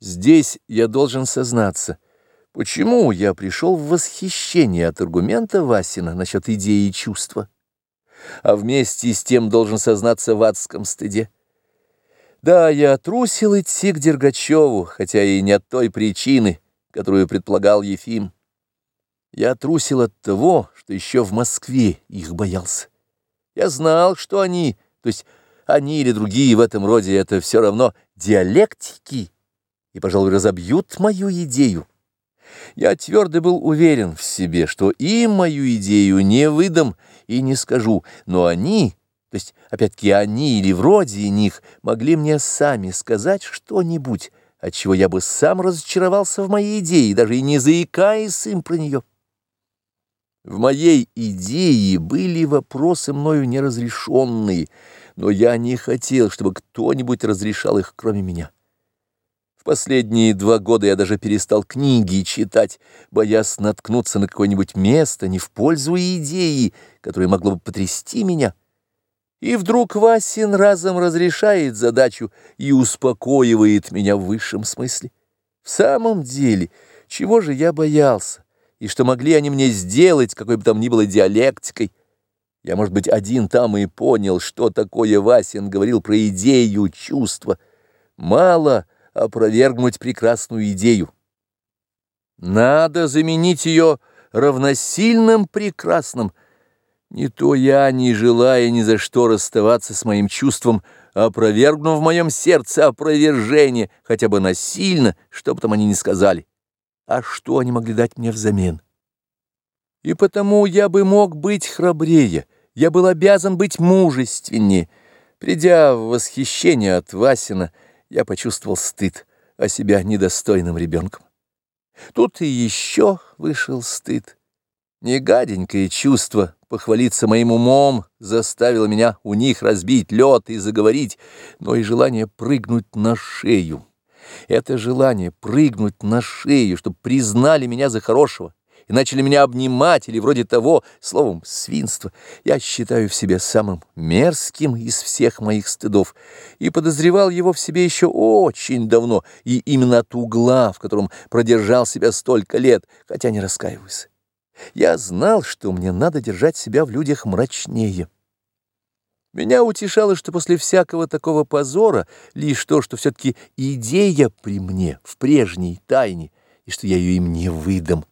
Здесь я должен сознаться, почему я пришел в восхищение от аргумента Васина насчет идеи и чувства, а вместе с тем должен сознаться в адском стыде. Да, я трусил идти к Дергачеву, хотя и не от той причины, которую предполагал Ефим. Я трусил от того, что еще в Москве их боялся. Я знал, что они, то есть они или другие в этом роде, это все равно диалектики, и, пожалуй, разобьют мою идею. Я твердо был уверен в себе, что им мою идею не выдам и не скажу, но они, то есть, опять-таки, они или вроде них, могли мне сами сказать что-нибудь, от чего я бы сам разочаровался в моей идее, даже и не заикаясь им про нее. В моей идее были вопросы мною неразрешенные, но я не хотел, чтобы кто-нибудь разрешал их, кроме меня. Последние два года я даже перестал книги читать, боясь наткнуться на какое-нибудь место не в пользу идеи, которое могло бы потрясти меня. И вдруг Васин разом разрешает задачу и успокоивает меня в высшем смысле. В самом деле, чего же я боялся, и что могли они мне сделать, какой бы там ни было диалектикой? Я, может быть, один там и понял, что такое Васин говорил про идею чувства. Мало — опровергнуть прекрасную идею. Надо заменить ее равносильным прекрасным. Не то я, не желая ни за что расставаться с моим чувством, опровергну в моем сердце опровержение, хотя бы насильно, что бы там они ни сказали. А что они могли дать мне взамен? И потому я бы мог быть храбрее, я был обязан быть мужественнее. Придя в восхищение от Васина, я почувствовал стыд о себя недостойным ребенком. Тут и еще вышел стыд. Негаденькое чувство похвалиться моим умом заставило меня у них разбить лед и заговорить, но и желание прыгнуть на шею. Это желание прыгнуть на шею, чтобы признали меня за хорошего, и начали меня обнимать или вроде того, словом, свинство, я считаю в себе самым мерзким из всех моих стыдов и подозревал его в себе еще очень давно, и именно от угла, в котором продержал себя столько лет, хотя не раскаиваюсь. Я знал, что мне надо держать себя в людях мрачнее. Меня утешало, что после всякого такого позора лишь то, что все-таки идея при мне, в прежней тайне, и что я ее им не выдам.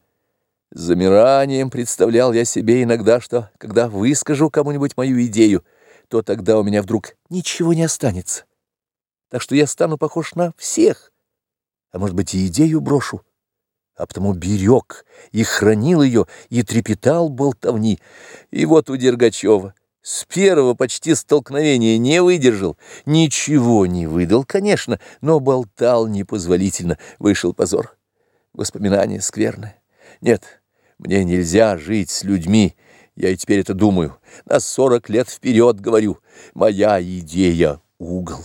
С замиранием представлял я себе иногда, что, когда выскажу кому-нибудь мою идею, то тогда у меня вдруг ничего не останется. Так что я стану похож на всех, а может быть и идею брошу. А потому берег и хранил ее, и трепетал болтовни. И вот у Дергачева с первого почти столкновения не выдержал, ничего не выдал, конечно, но болтал непозволительно, вышел позор. Воспоминание скверное. Нет, мне нельзя жить с людьми, я и теперь это думаю. На сорок лет вперед говорю, моя идея — угол.